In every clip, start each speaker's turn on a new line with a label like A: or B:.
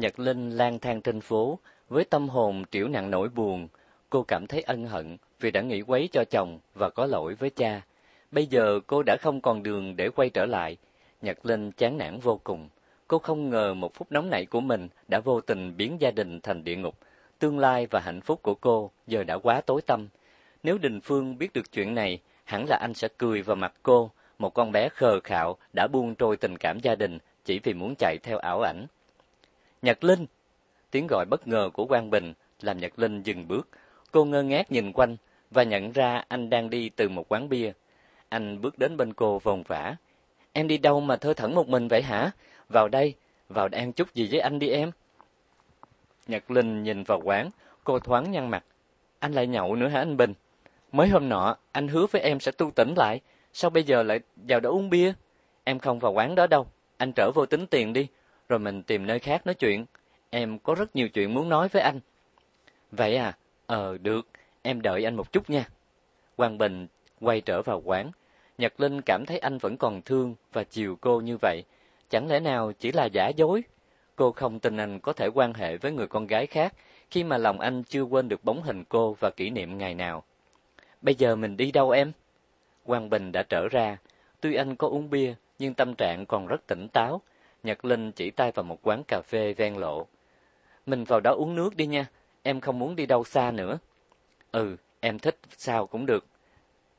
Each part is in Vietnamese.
A: Nhật Linh lang thang trên phố, với tâm hồn triểu nặng nỗi buồn, cô cảm thấy ân hận vì đã nghĩ quấy cho chồng và có lỗi với cha. Bây giờ cô đã không còn đường để quay trở lại. Nhật Linh chán nản vô cùng. Cô không ngờ một phút nóng nảy của mình đã vô tình biến gia đình thành địa ngục. Tương lai và hạnh phúc của cô giờ đã quá tối tăm. Nếu Đình Phương biết được chuyện này, hẳn là anh sẽ cười vào mặt cô, một con bé khờ khạo đã buông trôi tình cảm gia đình chỉ vì muốn chạy theo ảo ảnh. Nhật Linh! Tiếng gọi bất ngờ của Quang Bình làm Nhật Linh dừng bước. Cô ngơ ngác nhìn quanh và nhận ra anh đang đi từ một quán bia. Anh bước đến bên cô vòng vã. Em đi đâu mà thơ thẩn một mình vậy hả? Vào đây, vào đây ăn chút gì với anh đi em. Nhật Linh nhìn vào quán, cô thoáng nhăn mặt. Anh lại nhậu nữa hả anh Bình? Mới hôm nọ, anh hứa với em sẽ tu tỉnh lại, sao bây giờ lại vào đó uống bia? Em không vào quán đó đâu, anh trở vô tính tiền đi, rồi mình tìm nơi khác nói chuyện. Em có rất nhiều chuyện muốn nói với anh. Vậy à? Ờ, được, em đợi anh một chút nha. Quang Bình quay trở vào quán. Nhật Linh cảm thấy anh vẫn còn thương và chiều cô như vậy. Chẳng lẽ nào chỉ là giả dối? Cô không tin anh có thể quan hệ với người con gái khác khi mà lòng anh chưa quên được bóng hình cô và kỷ niệm ngày nào. Bây giờ mình đi đâu em? Quang Bình đã trở ra. Tuy anh có uống bia, nhưng tâm trạng còn rất tỉnh táo. Nhật Linh chỉ tay vào một quán cà phê ven lộ. Mình vào đó uống nước đi nha, em không muốn đi đâu xa nữa. Ừ, em thích sao cũng được.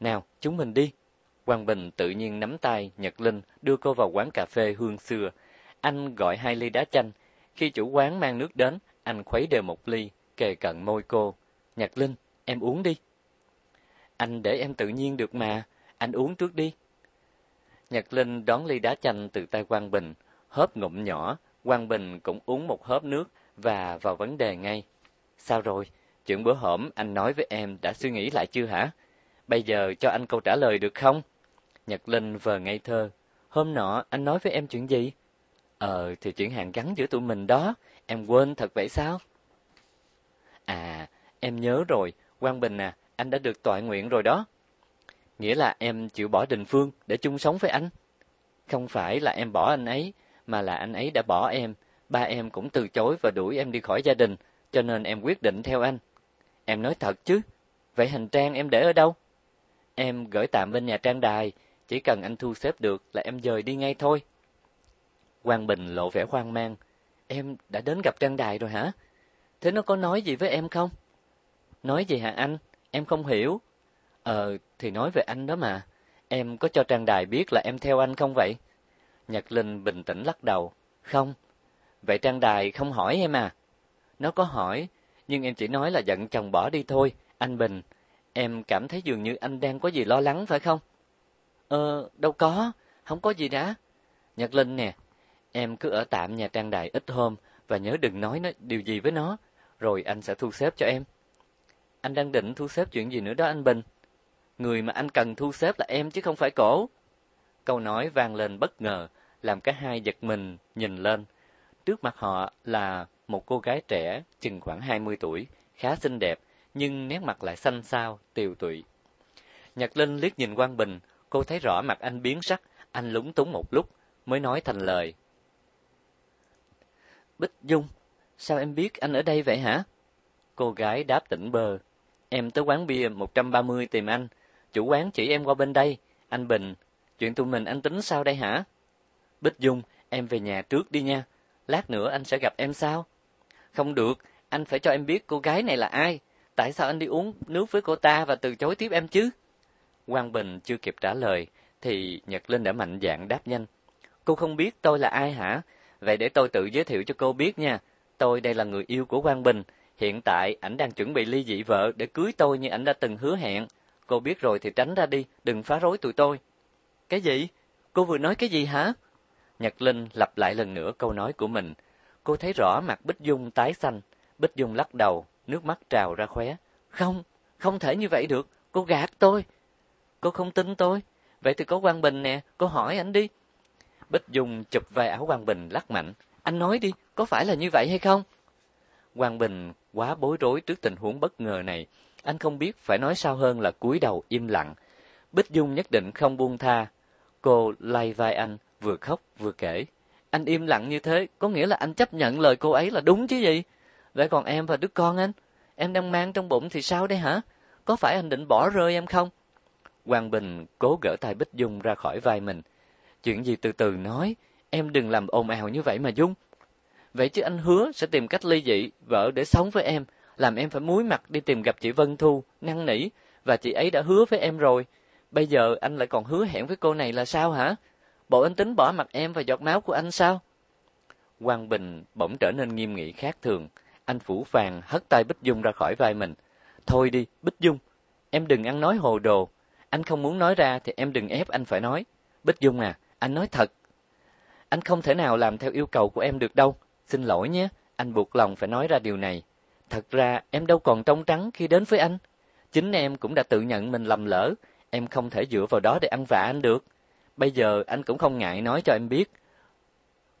A: Nào, chúng mình đi. Quang Bình tự nhiên nắm tay Nhật Linh đưa cô vào quán cà phê hương xưa. Anh gọi hai ly đá chanh. Khi chủ quán mang nước đến, anh khuấy đều một ly, kề cận môi cô. Nhật Linh, em uống đi. Anh để em tự nhiên được mà, anh uống trước đi. Nhật Linh đón ly đá chanh từ tay Quang Bình, hớp ngụm nhỏ, Quang Bình cũng uống một hớp nước và vào vấn đề ngay. Sao rồi? Chuyện bữa hổm anh nói với em đã suy nghĩ lại chưa hả? Bây giờ cho anh câu trả lời được không? Nhật Linh vờ ngây thơ. Hôm nọ anh nói với em chuyện gì? Ờ, thì chuyện hàng gắn giữa tụi mình đó. Em quên thật vậy sao? À, em nhớ rồi. Quang Bình à, anh đã được tọa nguyện rồi đó. Nghĩa là em chịu bỏ Đình Phương để chung sống với anh. Không phải là em bỏ anh ấy, mà là anh ấy đã bỏ em. Ba em cũng từ chối và đuổi em đi khỏi gia đình, cho nên em quyết định theo anh. Em nói thật chứ? Vậy hành trang em để ở đâu? Em gửi tạm bên nhà trang đài, chỉ cần anh thu xếp được là em dời đi ngay thôi. Quang Bình lộ vẻ hoang mang. Em đã đến gặp trang đài rồi hả? Thế nó có nói gì với em không? Nói gì hả anh? Em không hiểu. Ờ, thì nói về anh đó mà. Em có cho trang đài biết là em theo anh không vậy? Nhật Linh bình tĩnh lắc đầu. Không. Vậy trang đài không hỏi em à? Nó có hỏi, nhưng em chỉ nói là giận chồng bỏ đi thôi, anh Bình. Em cảm thấy dường như anh đang có gì lo lắng phải không? Ờ, đâu có, không có gì đã. Nhật Linh nè, em cứ ở tạm nhà trang đài ít hôm và nhớ đừng nói nó điều gì với nó, rồi anh sẽ thu xếp cho em. Anh đang định thu xếp chuyện gì nữa đó anh Bình? Người mà anh cần thu xếp là em chứ không phải cổ. Câu nói vang lên bất ngờ, làm cả hai giật mình nhìn lên. Trước mặt họ là một cô gái trẻ, chừng khoảng 20 tuổi, khá xinh đẹp, nhưng nét mặt lại xanh xao, tiều tụy. Nhật Linh liếc nhìn Quang Bình, cô thấy rõ mặt anh biến sắc, anh lúng túng một lúc, mới nói thành lời. Bích Dung, sao em biết anh ở đây vậy hả? Cô gái đáp tỉnh bơ. Em tới quán bia 130 tìm anh, chủ quán chỉ em qua bên đây, anh Bình, chuyện tụi mình anh tính sao đây hả? Bích Dung, em về nhà trước đi nha, lát nữa anh sẽ gặp em sao? Không được, anh phải cho em biết cô gái này là ai, tại sao anh đi uống nước với cô ta và từ chối tiếp em chứ? Quang Bình chưa kịp trả lời, thì Nhật Linh đã mạnh dạn đáp nhanh. Cô không biết tôi là ai hả? Vậy để tôi tự giới thiệu cho cô biết nha. Tôi đây là người yêu của Quang Bình. Hiện tại ảnh đang chuẩn bị ly dị vợ để cưới tôi như ảnh đã từng hứa hẹn. Cô biết rồi thì tránh ra đi, đừng phá rối tụi tôi. Cái gì? Cô vừa nói cái gì hả? Nhật Linh lặp lại lần nữa câu nói của mình. Cô thấy rõ mặt Bích Dung tái xanh. Bích Dung lắc đầu, nước mắt trào ra khóe. Không, không thể như vậy được, cô gạt tôi. Cô không tin tôi. Vậy thì có Quang Bình nè, cô hỏi anh đi. Bích Dung chụp vai áo Quang Bình lắc mạnh. Anh nói đi, có phải là như vậy hay không? Quang Bình quá bối rối trước tình huống bất ngờ này. Anh không biết phải nói sao hơn là cúi đầu im lặng. Bích Dung nhất định không buông tha. Cô lay vai anh, vừa khóc vừa kể. Anh im lặng như thế, có nghĩa là anh chấp nhận lời cô ấy là đúng chứ gì? Vậy còn em và đứa con anh, em đang mang trong bụng thì sao đây hả? Có phải anh định bỏ rơi em không? Quang Bình cố gỡ tay Bích Dung ra khỏi vai mình. Chuyện gì từ từ nói, em đừng làm ồn ào như vậy mà Dung. Vậy chứ anh hứa sẽ tìm cách ly dị vợ để sống với em, làm em phải muối mặt đi tìm gặp chị Vân Thu, năn nỉ, và chị ấy đã hứa với em rồi. Bây giờ anh lại còn hứa hẹn với cô này là sao hả? Bộ anh tính bỏ mặt em và giọt máu của anh sao? Quang Bình bỗng trở nên nghiêm nghị khác thường. Anh phủ phàng hất tay Bích Dung ra khỏi vai mình. Thôi đi, Bích Dung, em đừng ăn nói hồ đồ. Anh không muốn nói ra thì em đừng ép anh phải nói. Bích Dung à, anh nói thật. Anh không thể nào làm theo yêu cầu của em được đâu. Xin lỗi nhé, anh buộc lòng phải nói ra điều này. Thật ra em đâu còn trong trắng khi đến với anh. Chính em cũng đã tự nhận mình lầm lỡ, em không thể dựa vào đó để ăn vạ anh được. Bây giờ anh cũng không ngại nói cho em biết.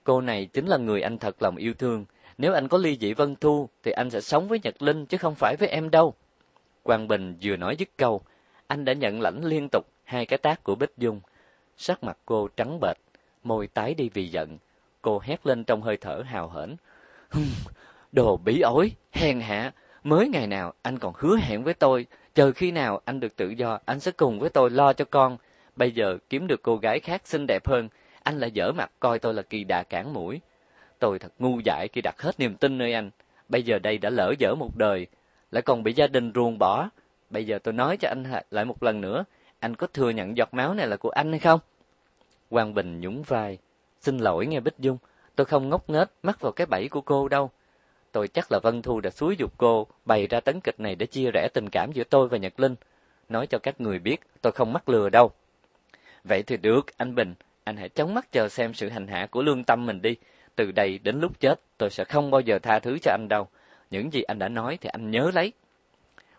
A: Cô này chính là người anh thật lòng yêu thương. Nếu anh có ly dị Vân Thu, thì anh sẽ sống với Nhật Linh, chứ không phải với em đâu. Quang Bình vừa nói dứt câu, anh đã nhận lãnh liên tục hai cái tác của Bích Dung. Sắc mặt cô trắng bệch, môi tái đi vì giận. Cô hét lên trong hơi thở hào hển. Đồ bí ối, hèn hạ, mới ngày nào anh còn hứa hẹn với tôi, chờ khi nào anh được tự do, anh sẽ cùng với tôi lo cho con. Bây giờ kiếm được cô gái khác xinh đẹp hơn, anh lại dở mặt coi tôi là kỳ đà cản mũi. Tôi thật ngu dại khi đặt hết niềm tin nơi anh. Bây giờ đây đã lỡ dở một đời, lại còn bị gia đình ruồng bỏ. Bây giờ tôi nói cho anh lại một lần nữa, anh có thừa nhận giọt máu này là của anh hay không? Quang Bình nhún vai. Xin lỗi nghe Bích Dung, tôi không ngốc nghếch mắc vào cái bẫy của cô đâu. Tôi chắc là Vân Thu đã xúi dục cô bày ra tấn kịch này để chia rẽ tình cảm giữa tôi và Nhật Linh. Nói cho các người biết, tôi không mắc lừa đâu. Vậy thì được, anh Bình, anh hãy chống mắt chờ xem sự hành hạ của lương tâm mình đi. Từ đây đến lúc chết, tôi sẽ không bao giờ tha thứ cho anh đâu. Những gì anh đã nói thì anh nhớ lấy.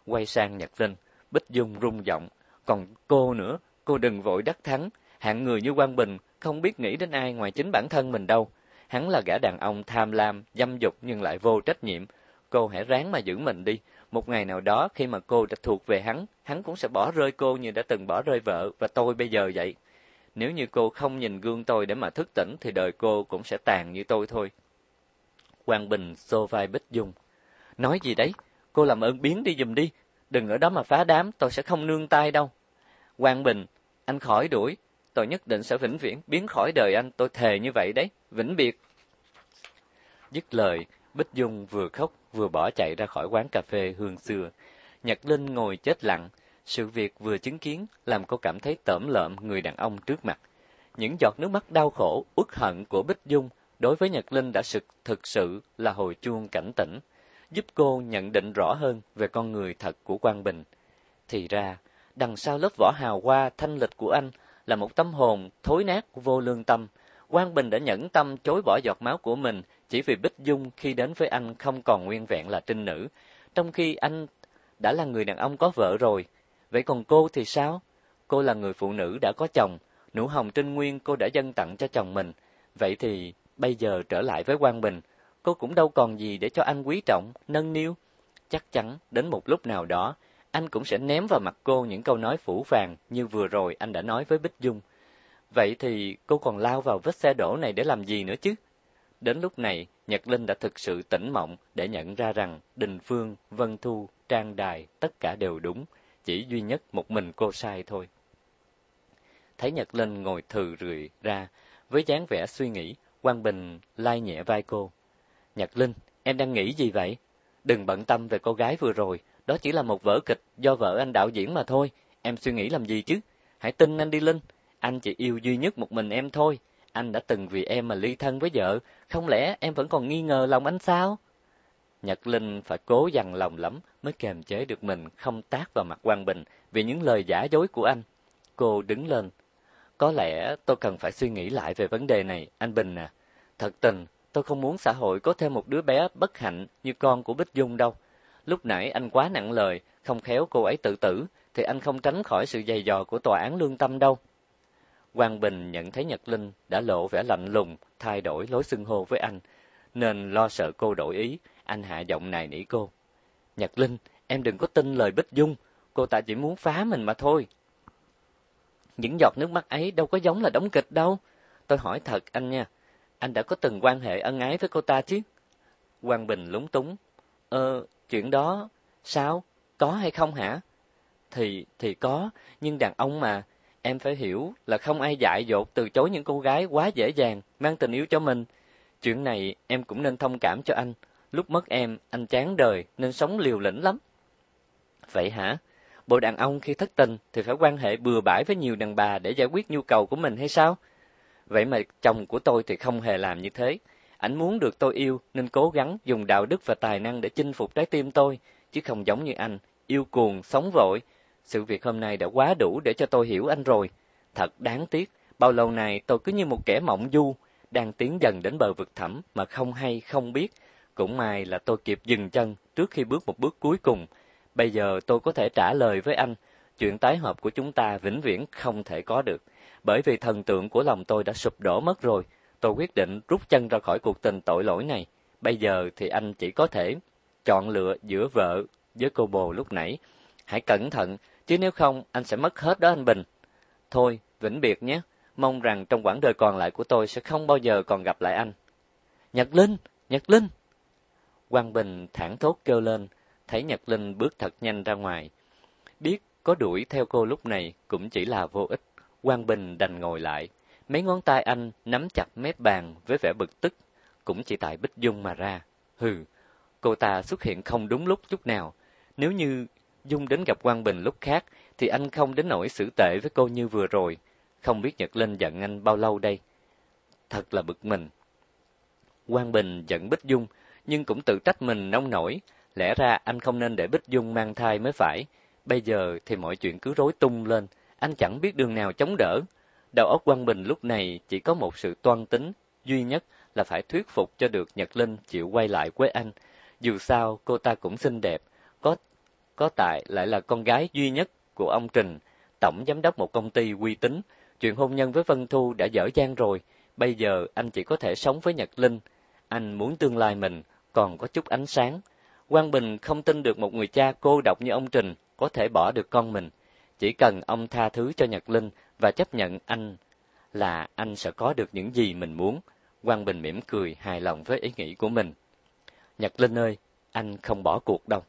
A: Quay sang Nhật Linh, Bích Dung rung giọng. Còn cô nữa, cô đừng vội đắc thắng. Hạng người như Quang Bình không biết nghĩ đến ai ngoài chính bản thân mình đâu. Hắn là gã đàn ông tham lam, dâm dục nhưng lại vô trách nhiệm. Cô hãy ráng mà giữ mình đi. Một ngày nào đó khi mà cô đã thuộc về hắn, hắn cũng sẽ bỏ rơi cô như đã từng bỏ rơi vợ và tôi bây giờ vậy. Nếu như cô không nhìn gương tôi để mà thức tỉnh thì đời cô cũng sẽ tàn như tôi thôi. Quang Bình xô vai Bích Dung. Nói gì đấy? Cô làm ơn biến đi giùm đi. Đừng ở đó mà phá đám, tôi sẽ không nương tay đâu. Quang Bình, anh khỏi đuổi. Tôi nhất định sẽ vĩnh viễn biến khỏi đời anh, tôi thề như vậy đấy, vĩnh biệt. Dứt lời, Bích Dung vừa khóc vừa bỏ chạy ra khỏi quán cà phê hương xưa. Nhật Linh ngồi chết lặng, sự việc vừa chứng kiến làm cô cảm thấy tởm lợm người đàn ông trước mặt. Những giọt nước mắt đau khổ, uất hận của Bích Dung đối với Nhật Linh đã sực thực sự là hồi chuông cảnh tỉnh, giúp cô nhận định rõ hơn về con người thật của Quang Bình. Thì ra, đằng sau lớp vỏ hào hoa thanh lịch của anh là một tâm hồn thối nát vô lương tâm. Quang Bình đã nhẫn tâm chối bỏ giọt máu của mình chỉ vì Bích Dung khi đến với anh không còn nguyên vẹn là trinh nữ, trong khi anh đã là người đàn ông có vợ rồi. Vậy còn cô thì sao? Cô là người phụ nữ đã có chồng, nụ hồng trinh nguyên cô đã dâng tặng cho chồng mình. Vậy thì bây giờ trở lại với Quang Bình, cô cũng đâu còn gì để cho anh quý trọng, nâng niu. Chắc chắn đến một lúc nào đó, anh cũng sẽ ném vào mặt cô những câu nói phủ phàng như vừa rồi anh đã nói với Bích Dung. Vậy thì cô còn lao vào vết xe đổ này để làm gì nữa chứ? Đến lúc này, Nhật Linh đã thực sự tỉnh mộng để nhận ra rằng Đình Phương, Vân Thu, Trang Đài tất cả đều đúng, chỉ duy nhất một mình cô sai thôi. Thấy Nhật Linh ngồi thừ rười ra, với dáng vẻ suy nghĩ, Quang Bình lai nhẹ vai cô. Nhật Linh, em đang nghĩ gì vậy? Đừng bận tâm về cô gái vừa rồi, đó chỉ là một vở kịch do vợ anh đạo diễn mà thôi. Em suy nghĩ làm gì chứ? Hãy tin anh đi Linh. Anh chỉ yêu duy nhất một mình em thôi. Anh đã từng vì em mà ly thân với vợ. Không lẽ em vẫn còn nghi ngờ lòng anh sao? Nhật Linh phải cố dằn lòng lắm mới kềm chế được mình không tác vào mặt Quang Bình vì những lời giả dối của anh. Cô đứng lên. Có lẽ tôi cần phải suy nghĩ lại về vấn đề này, anh Bình à. Thật tình, tôi không muốn xã hội có thêm một đứa bé bất hạnh như con của Bích Dung đâu. Lúc nãy anh quá nặng lời, không khéo cô ấy tự tử, thì anh không tránh khỏi sự dày dò của tòa án lương tâm đâu. Quang Bình nhận thấy Nhật Linh đã lộ vẻ lạnh lùng, thay đổi lối xưng hô với anh, nên lo sợ cô đổi ý, anh hạ giọng này nỉ cô. Nhật Linh, em đừng có tin lời Bích Dung, cô ta chỉ muốn phá mình mà thôi. Những giọt nước mắt ấy đâu có giống là đóng kịch đâu. Tôi hỏi thật anh nha, anh đã có từng quan hệ ân ái với cô ta chứ? Quang Bình lúng túng. Ờ, chuyện đó, sao? Có hay không hả? Thì, thì có, nhưng đàn ông mà, em phải hiểu là không ai dại dột từ chối những cô gái quá dễ dàng, mang tình yêu cho mình. Chuyện này em cũng nên thông cảm cho anh. Lúc mất em, anh chán đời nên sống liều lĩnh lắm. Vậy hả? Bộ đàn ông khi thất tình thì phải quan hệ bừa bãi với nhiều đàn bà để giải quyết nhu cầu của mình hay sao? Vậy mà chồng của tôi thì không hề làm như thế. Ảnh muốn được tôi yêu nên cố gắng dùng đạo đức và tài năng để chinh phục trái tim tôi, chứ không giống như anh, yêu cuồng, sống vội. Sự việc hôm nay đã quá đủ để cho tôi hiểu anh rồi. Thật đáng tiếc, bao lâu nay tôi cứ như một kẻ mộng du, đang tiến dần đến bờ vực thẳm mà không hay không biết. Cũng may là tôi kịp dừng chân trước khi bước một bước cuối cùng. Bây giờ tôi có thể trả lời với anh, chuyện tái hợp của chúng ta vĩnh viễn không thể có được. Bởi vì thần tượng của lòng tôi đã sụp đổ mất rồi, tôi quyết định rút chân ra khỏi cuộc tình tội lỗi này. Bây giờ thì anh chỉ có thể chọn lựa giữa vợ với cô bồ lúc nãy. Hãy cẩn thận, chứ nếu không anh sẽ mất hết đó anh Bình. Thôi, vĩnh biệt nhé. Mong rằng trong quãng đời còn lại của tôi sẽ không bao giờ còn gặp lại anh. Nhật Linh! Nhật Linh! Quang Bình thẳng thốt kêu lên, thấy Nhật Linh bước thật nhanh ra ngoài. Biết có đuổi theo cô lúc này cũng chỉ là vô ích. Quang Bình đành ngồi lại, mấy ngón tay anh nắm chặt mép bàn với vẻ bực tức, cũng chỉ tại Bích Dung mà ra. Hừ, cô ta xuất hiện không đúng lúc chút nào. Nếu như Dung đến gặp Quang Bình lúc khác, thì anh không đến nỗi xử tệ với cô như vừa rồi. Không biết Nhật Linh giận anh bao lâu đây. Thật là bực mình. Quang Bình giận Bích Dung, nhưng cũng tự trách mình nông nổi. Lẽ ra anh không nên để Bích Dung mang thai mới phải. Bây giờ thì mọi chuyện cứ rối tung lên anh chẳng biết đường nào chống đỡ. Đầu óc Quang Bình lúc này chỉ có một sự toan tính duy nhất là phải thuyết phục cho được Nhật Linh chịu quay lại với anh. Dù sao, cô ta cũng xinh đẹp, có có tại lại là con gái duy nhất của ông Trình, tổng giám đốc một công ty uy tín. Chuyện hôn nhân với Vân Thu đã dở dang rồi, bây giờ anh chỉ có thể sống với Nhật Linh. Anh muốn tương lai mình còn có chút ánh sáng. Quang Bình không tin được một người cha cô độc như ông Trình có thể bỏ được con mình. Chỉ cần ông tha thứ cho Nhật Linh và chấp nhận anh là anh sẽ có được những gì mình muốn. Quang Bình mỉm cười hài lòng với ý nghĩ của mình. Nhật Linh ơi, anh không bỏ cuộc đâu.